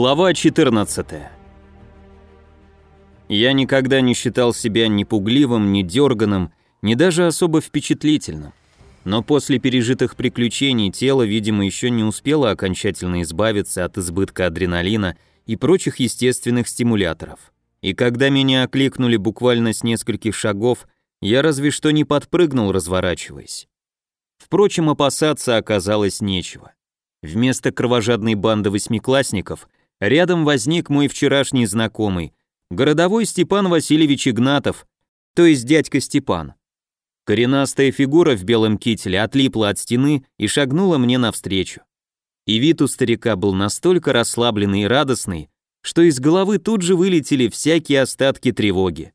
Глава 14. Я никогда не считал себя ни пугливым, ни дерганым, ни даже особо впечатлительным. Но после пережитых приключений тело, видимо, еще не успело окончательно избавиться от избытка адреналина и прочих естественных стимуляторов. И когда меня окликнули буквально с нескольких шагов, я разве что не подпрыгнул, разворачиваясь. Впрочем, опасаться оказалось нечего. Вместо кровожадной банды восьмиклассников рядом возник мой вчерашний знакомый, городовой Степан Васильевич Игнатов, то есть дядька Степан. Коренастая фигура в белом кителе отлипла от стены и шагнула мне навстречу. И вид у старика был настолько расслабленный и радостный, что из головы тут же вылетели всякие остатки тревоги.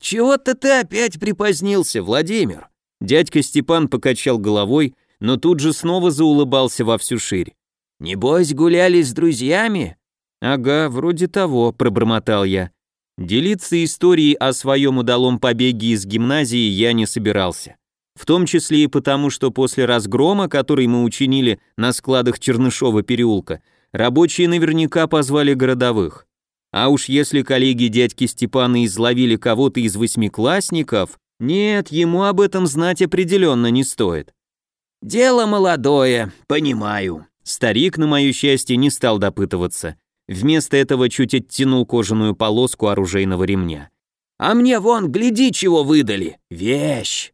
«Чего-то ты опять припозднился, Владимир!» Дядька Степан покачал головой но тут же снова заулыбался во всю ширь. «Небось, гуляли с друзьями?» «Ага, вроде того», — пробормотал я. Делиться историей о своем удалом побеге из гимназии я не собирался. В том числе и потому, что после разгрома, который мы учинили на складах Чернышова переулка, рабочие наверняка позвали городовых. А уж если коллеги дядьки Степана изловили кого-то из восьмиклассников, нет, ему об этом знать определенно не стоит. «Дело молодое, понимаю». Старик, на мое счастье, не стал допытываться. Вместо этого чуть оттянул кожаную полоску оружейного ремня. «А мне вон, гляди, чего выдали! Вещь!»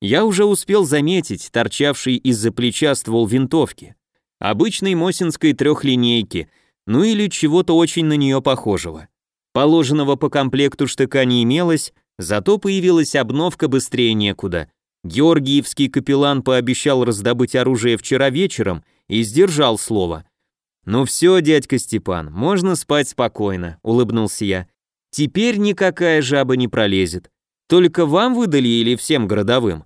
Я уже успел заметить торчавший из-за плеча ствол винтовки. Обычной мосинской трехлинейки, ну или чего-то очень на нее похожего. Положенного по комплекту штыка не имелось, зато появилась обновка быстрее некуда. Георгиевский капеллан пообещал раздобыть оружие вчера вечером и сдержал слово. «Ну все, дядька Степан, можно спать спокойно», — улыбнулся я. «Теперь никакая жаба не пролезет. Только вам выдали или всем городовым?»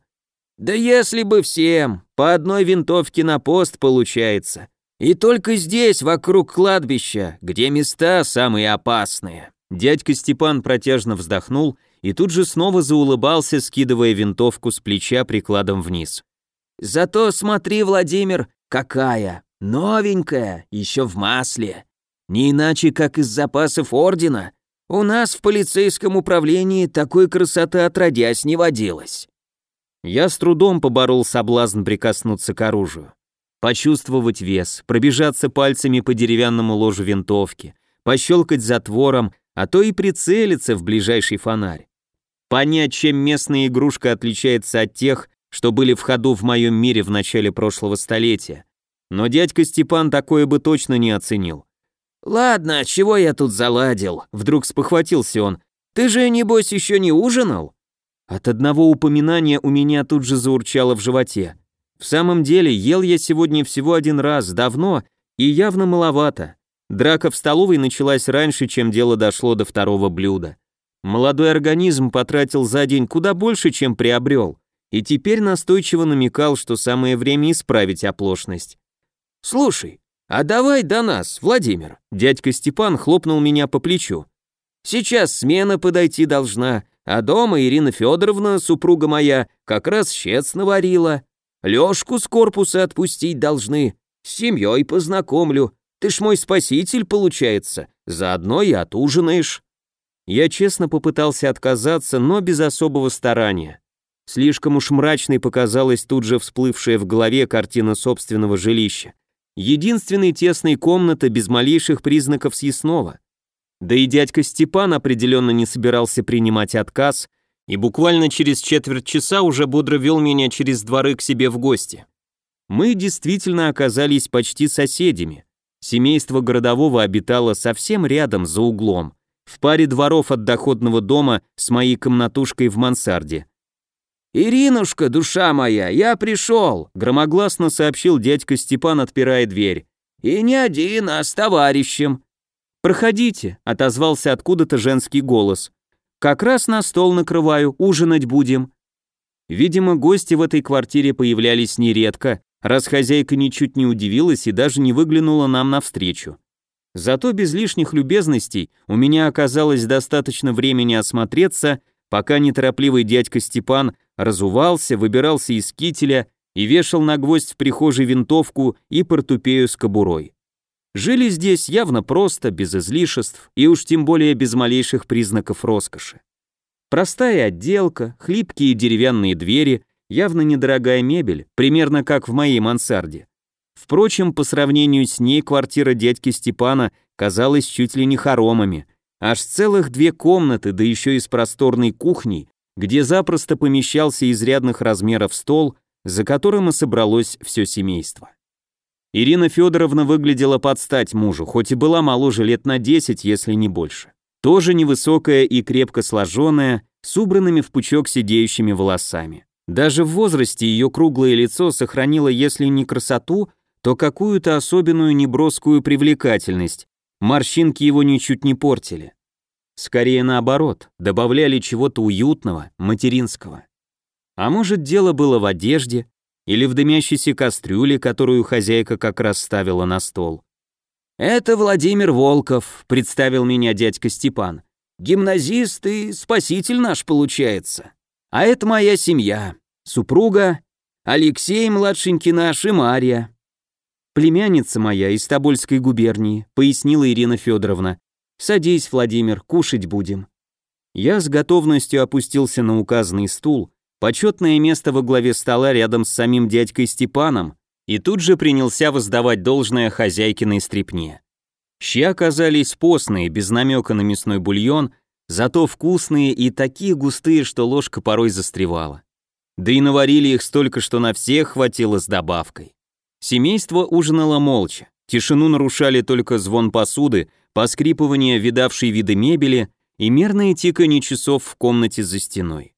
«Да если бы всем, по одной винтовке на пост получается. И только здесь, вокруг кладбища, где места самые опасные». Дядька Степан протяжно вздохнул и тут же снова заулыбался, скидывая винтовку с плеча прикладом вниз. «Зато смотри, Владимир, какая! Новенькая, еще в масле. Не иначе, как из запасов ордена. У нас в полицейском управлении такой красоты отродясь не водилось». Я с трудом поборол соблазн прикоснуться к оружию. Почувствовать вес, пробежаться пальцами по деревянному ложу винтовки, пощелкать затвором, а то и прицелиться в ближайший фонарь. Понять, чем местная игрушка отличается от тех, что были в ходу в моем мире в начале прошлого столетия. Но дядька Степан такое бы точно не оценил. «Ладно, чего я тут заладил?» Вдруг спохватился он. «Ты же, небось, еще не ужинал?» От одного упоминания у меня тут же заурчало в животе. В самом деле, ел я сегодня всего один раз, давно и явно маловато. Драка в столовой началась раньше, чем дело дошло до второго блюда. Молодой организм потратил за день куда больше, чем приобрел, и теперь настойчиво намекал, что самое время исправить оплошность. «Слушай, а давай до нас, Владимир», дядька Степан хлопнул меня по плечу. «Сейчас смена подойти должна, а дома Ирина Федоровна, супруга моя, как раз щец наварила. Лёшку с корпуса отпустить должны, с семьей познакомлю. Ты ж мой спаситель, получается, заодно и отужинаешь». Я честно попытался отказаться, но без особого старания. Слишком уж мрачной показалась тут же всплывшая в голове картина собственного жилища. Единственной тесной комната без малейших признаков съестного. Да и дядька Степан определенно не собирался принимать отказ и буквально через четверть часа уже бодро вел меня через дворы к себе в гости. Мы действительно оказались почти соседями. Семейство городового обитало совсем рядом, за углом в паре дворов от доходного дома с моей комнатушкой в мансарде. «Иринушка, душа моя, я пришел!» — громогласно сообщил дядька Степан, отпирая дверь. «И не один, а с товарищем». «Проходите», — отозвался откуда-то женский голос. «Как раз на стол накрываю, ужинать будем». Видимо, гости в этой квартире появлялись нередко, раз хозяйка ничуть не удивилась и даже не выглянула нам навстречу. Зато без лишних любезностей у меня оказалось достаточно времени осмотреться, пока неторопливый дядька Степан разувался, выбирался из кителя и вешал на гвоздь в прихожей винтовку и портупею с кобурой. Жили здесь явно просто, без излишеств и уж тем более без малейших признаков роскоши. Простая отделка, хлипкие деревянные двери, явно недорогая мебель, примерно как в моей мансарде. Впрочем, по сравнению с ней квартира дядьки Степана казалась чуть ли не хоромами. Аж целых две комнаты, да еще и с просторной кухней, где запросто помещался изрядных размеров стол, за которым и собралось все семейство. Ирина Федоровна выглядела под стать мужу, хоть и была моложе лет на 10, если не больше. Тоже невысокая и крепко сложенная, с убранными в пучок сидеющими волосами. Даже в возрасте ее круглое лицо сохранило, если не красоту, то какую-то особенную неброскую привлекательность. Морщинки его ничуть не портили. Скорее наоборот, добавляли чего-то уютного, материнского. А может, дело было в одежде или в дымящейся кастрюле, которую хозяйка как раз ставила на стол. «Это Владимир Волков», — представил меня дядька Степан. «Гимназист и спаситель наш получается. А это моя семья. Супруга, Алексей, младшенький наш, и Марья». «Племянница моя из Тобольской губернии», — пояснила Ирина Федоровна. «Садись, Владимир, кушать будем». Я с готовностью опустился на указанный стул, почетное место во главе стола рядом с самим дядькой Степаном, и тут же принялся воздавать должное хозяйкиной стрепне. Щи оказались постные, без намека на мясной бульон, зато вкусные и такие густые, что ложка порой застревала. Да и наварили их столько, что на всех хватило с добавкой. Семейство ужинало молча, тишину нарушали только звон посуды, поскрипывание видавшей виды мебели и мерное тиканье часов в комнате за стеной.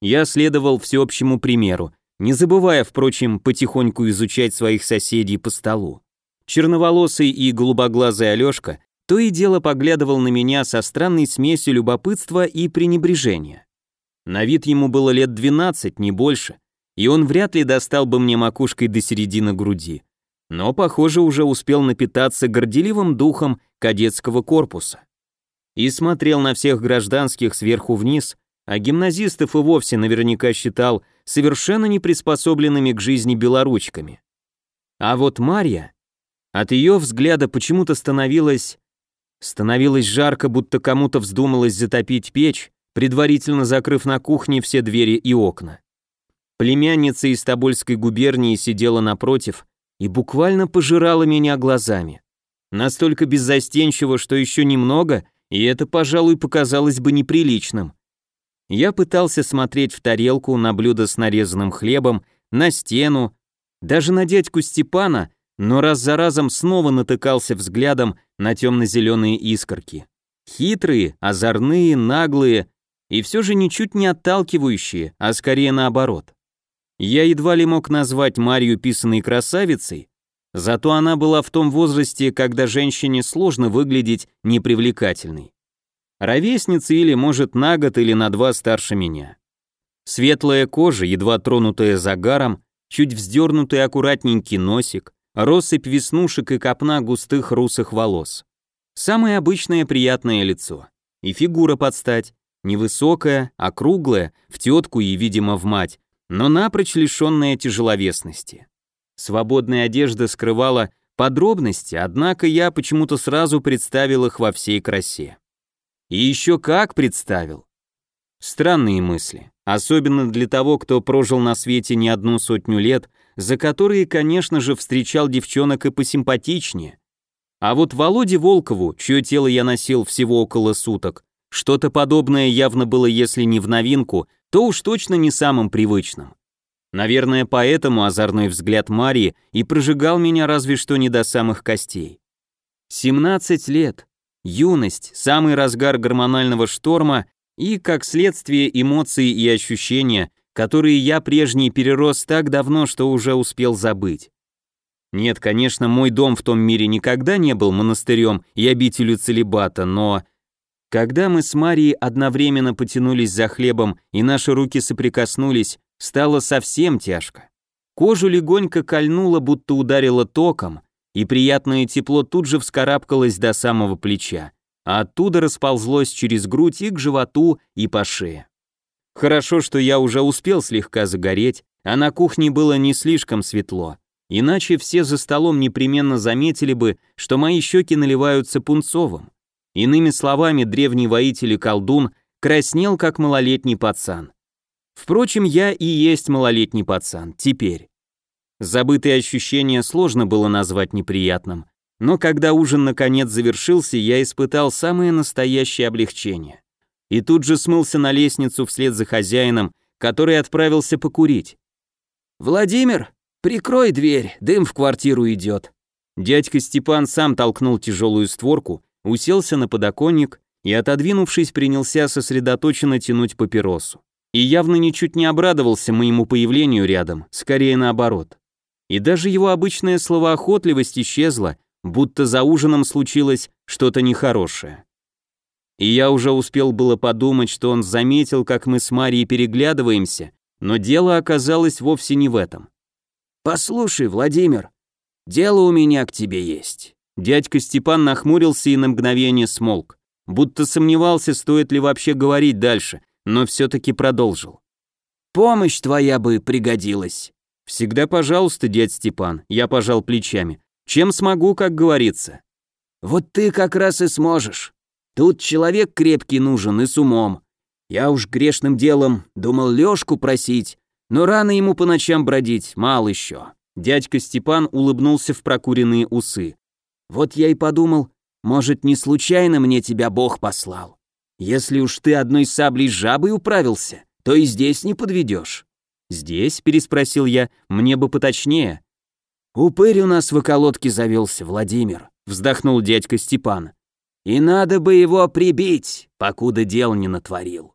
Я следовал всеобщему примеру, не забывая, впрочем, потихоньку изучать своих соседей по столу. Черноволосый и голубоглазый Алёшка то и дело поглядывал на меня со странной смесью любопытства и пренебрежения. На вид ему было лет 12, не больше, и он вряд ли достал бы мне макушкой до середины груди. Но, похоже, уже успел напитаться горделивым духом кадетского корпуса. И смотрел на всех гражданских сверху вниз, а гимназистов и вовсе наверняка считал совершенно неприспособленными к жизни белоручками. А вот Марья, от ее взгляда почему-то становилось... Становилось жарко, будто кому-то вздумалось затопить печь, предварительно закрыв на кухне все двери и окна. Племянница из Тобольской губернии сидела напротив и буквально пожирала меня глазами. Настолько беззастенчиво, что еще немного, и это, пожалуй, показалось бы неприличным. Я пытался смотреть в тарелку, на блюдо с нарезанным хлебом, на стену, даже на дядьку Степана, но раз за разом снова натыкался взглядом на темно-зеленые искорки. Хитрые, озорные, наглые и все же ничуть не отталкивающие, а скорее наоборот. Я едва ли мог назвать Марию писаной красавицей, зато она была в том возрасте, когда женщине сложно выглядеть непривлекательной. Ровесница или, может, на год или на два старше меня. Светлая кожа, едва тронутая загаром, чуть вздернутый аккуратненький носик, россыпь веснушек и копна густых русых волос. Самое обычное приятное лицо. И фигура под стать. Невысокая, округлая, в тетку и, видимо, в мать, но напрочь лишенная тяжеловесности. Свободная одежда скрывала подробности, однако я почему-то сразу представил их во всей красе. И еще как представил. Странные мысли, особенно для того, кто прожил на свете не одну сотню лет, за которые, конечно же, встречал девчонок и посимпатичнее. А вот Володе Волкову, чье тело я носил всего около суток, что-то подобное явно было, если не в новинку, то уж точно не самым привычным. Наверное, поэтому озорной взгляд Марии и прожигал меня разве что не до самых костей. 17 лет, юность, самый разгар гормонального шторма и, как следствие, эмоции и ощущения, которые я прежний перерос так давно, что уже успел забыть. Нет, конечно, мой дом в том мире никогда не был монастырем и обителю целебата, но... Когда мы с Марией одновременно потянулись за хлебом и наши руки соприкоснулись, стало совсем тяжко. Кожу легонько кольнуло, будто ударило током, и приятное тепло тут же вскарабкалось до самого плеча, а оттуда расползлось через грудь и к животу, и по шее. Хорошо, что я уже успел слегка загореть, а на кухне было не слишком светло. Иначе все за столом непременно заметили бы, что мои щеки наливаются пунцовым. Иными словами, древний воитель и колдун краснел, как малолетний пацан. Впрочем, я и есть малолетний пацан, теперь. Забытые ощущения сложно было назвать неприятным, но когда ужин наконец завершился, я испытал самое настоящее облегчение. И тут же смылся на лестницу вслед за хозяином, который отправился покурить. «Владимир, прикрой дверь, дым в квартиру идет». Дядька Степан сам толкнул тяжелую створку, уселся на подоконник и, отодвинувшись, принялся сосредоточенно тянуть папиросу. И явно ничуть не обрадовался моему появлению рядом, скорее наоборот и даже его обычная словоохотливость исчезла, будто за ужином случилось что-то нехорошее. И я уже успел было подумать, что он заметил, как мы с Марией переглядываемся, но дело оказалось вовсе не в этом. «Послушай, Владимир, дело у меня к тебе есть». Дядька Степан нахмурился и на мгновение смолк, будто сомневался, стоит ли вообще говорить дальше, но все-таки продолжил. «Помощь твоя бы пригодилась. «Всегда пожалуйста, дядь Степан», — я пожал плечами. «Чем смогу, как говорится». «Вот ты как раз и сможешь. Тут человек крепкий нужен и с умом. Я уж грешным делом думал Лёшку просить, но рано ему по ночам бродить, мало еще». Дядька Степан улыбнулся в прокуренные усы. «Вот я и подумал, может, не случайно мне тебя Бог послал. Если уж ты одной саблей с жабой управился, то и здесь не подведешь. «Здесь?» — переспросил я, «мне бы поточнее». «Упырь у нас в околотке завелся, Владимир», — вздохнул дядька Степан. «И надо бы его прибить, покуда дел не натворил».